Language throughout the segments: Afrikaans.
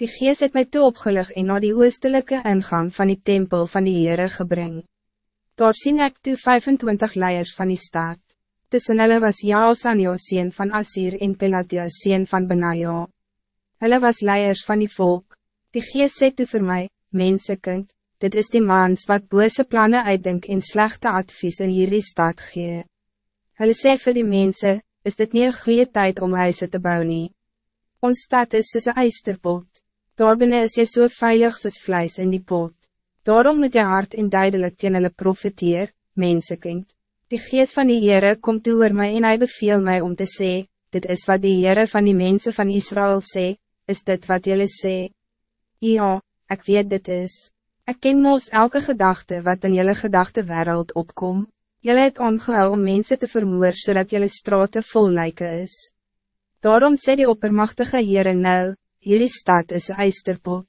Die gees het my toe opgelig en na die oostelike ingang van die tempel van die Heere gebring. Daar sien ek toe 25 leiers van die stad. Tussen hulle was Jaalsanjo sien van Asir en Pelatia sien van Benaja. Hulle was leiers van die volk. Die gees sê toe vir my, mensekind, dit is die mans wat bose plannen uitdink en slechte advies in hierdie stad gee. Hulle sê vir die mense, is dit niet een goede tijd om huise te bouwen nie. Ons stad is soos een eisterpot, daarbinnen is jy so veilig soos vlees in die pot. Daarom moet jy hard en duidelijk teen hulle profiteer, mensekind. Die geest van die Heere komt toe oor my en hy beveel my om te sê, dit is wat die Heere van die mensen van Israël sê, is dit wat jullie sê. Ja, ik weet dit is. Ik ken mos elke gedachte wat in jullie gedachte wereld opkom. Jullie het omgehou om mensen te vermoer zodat jullie straten vol lijken is. Daarom sê die oppermachtige Heere nou, jullie stad is een eisterpot.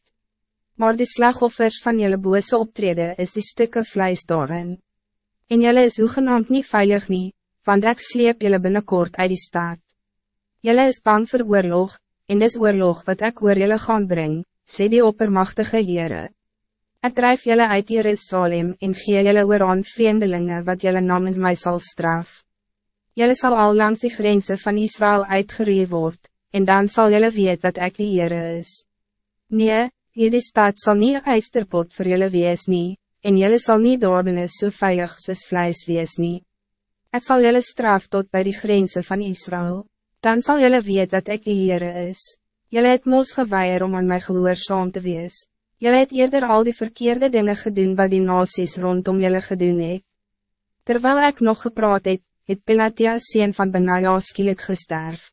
Maar die slagoffers van jullie bose optreden is die stukken vlees daarin. En jullie is hoegenaamd niet veilig nie, want ek sleep jullie binnenkort uit die stad. Jullie is bang voor oorlog, en dis oorlog wat ik oor jullie gaan brengen sê die oppermachtige Heere. Ek drijf jullie uit Jerusalem en gee jullie oor aan vreemdelingen wat jullie namens mij zal straf. Jullie zal al langs die grenzen van Israël uitgeruid worden, en dan zal jullie weten dat ik die Heere is. Nee, hierdie stad zal niet een eisterpot voor jullie wees nie, en jullie zal niet doorbinnen so veilig soos vlees wees nie. Ek sal jullie straf tot bij die grenzen van Israël, dan zal jullie weten dat ik die Heere is. Jelle het mos geweier om aan my gehoorzaam te wees. Jelle het eerder al die verkeerde dingen gedoen wat die nasies rondom jelle gedoen het. Terwijl ik nog gepraat het, het Pilatia sien van Benaja skielik gesterf.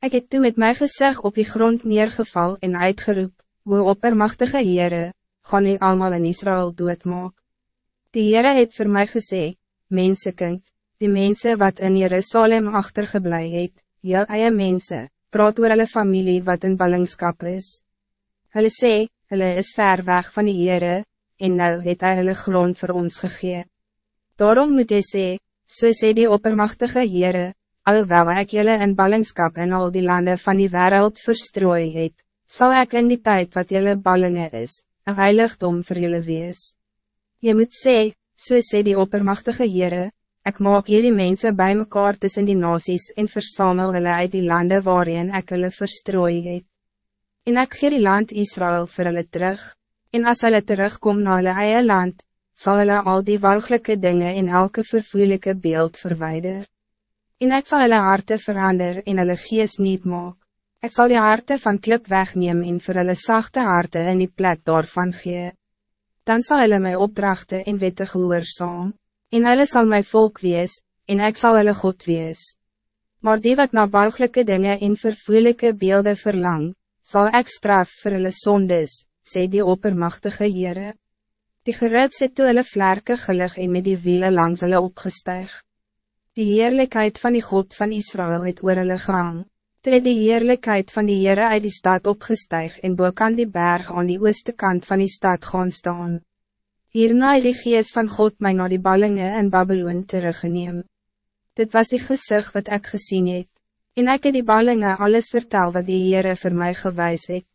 Ik het toen met my gezegd op die grond neergeval en uitgeroep, hoe oppermachtige Heere, gaan nie allemaal in Israël doodmaak. Die Heere het voor mij gesê, mensekind, die mensen wat in Jerusalem achtergeblij het, jou eie mense, praat oor hulle familie wat in ballingskap is. Hulle sê, hulle is ver weg van die Heere, en nou het hy hulle grond voor ons gegee. Daarom moet jy sê, so sê die oppermachtige Heere, alhoewel ek julle in ballingskap in al die landen van die wereld verstrooi het, zal ik in die tijd wat julle ballingen is, een heiligdom voor julle wees. Je moet sê, so sê die oppermachtige Heere, Ik maak jullie mensen bij mekaar tussen die nasies en versamel hulle uit die landen waarin ik hulle verstrooi het. En ek gee die land Israël vir hulle terug, en as hulle terugkom na hulle eie land, zal hulle al die walgelijke dingen in elke vervoerlijke beeld verwijder. En ik zal hulle harte verander en hulle gees niet maak. Ik zal die harte van klip wegnemen en vir hulle zachte harte in die plek daarvan gee. Dan zal hulle my opdrachten en wette gehoorzaam en hulle sal my volk wees, en ik zal hulle God wees. Maar die wat na balgelijke dingen en vervoerlijke beelden verlang, zal ik straf vir hulle sondes, sê die oppermachtige Heere. Die geruid sê toe hulle vlerke gelig en met die wielen langs hulle opgestuig. Die heerlijkheid van die God van Israël het oor hulle gehang. Toe het die heerlijkheid van die Heere uit die stad opgestuig en boek aan die berg aan die ooste kant van die stad gaan staan. Hierna het die geest van God mij naar die ballingen in Babylon teruggeneem. Dit was die gezicht wat ik gezien het. En ik heb die ballingen alles vertel wat die Heere voor mij gewijs het.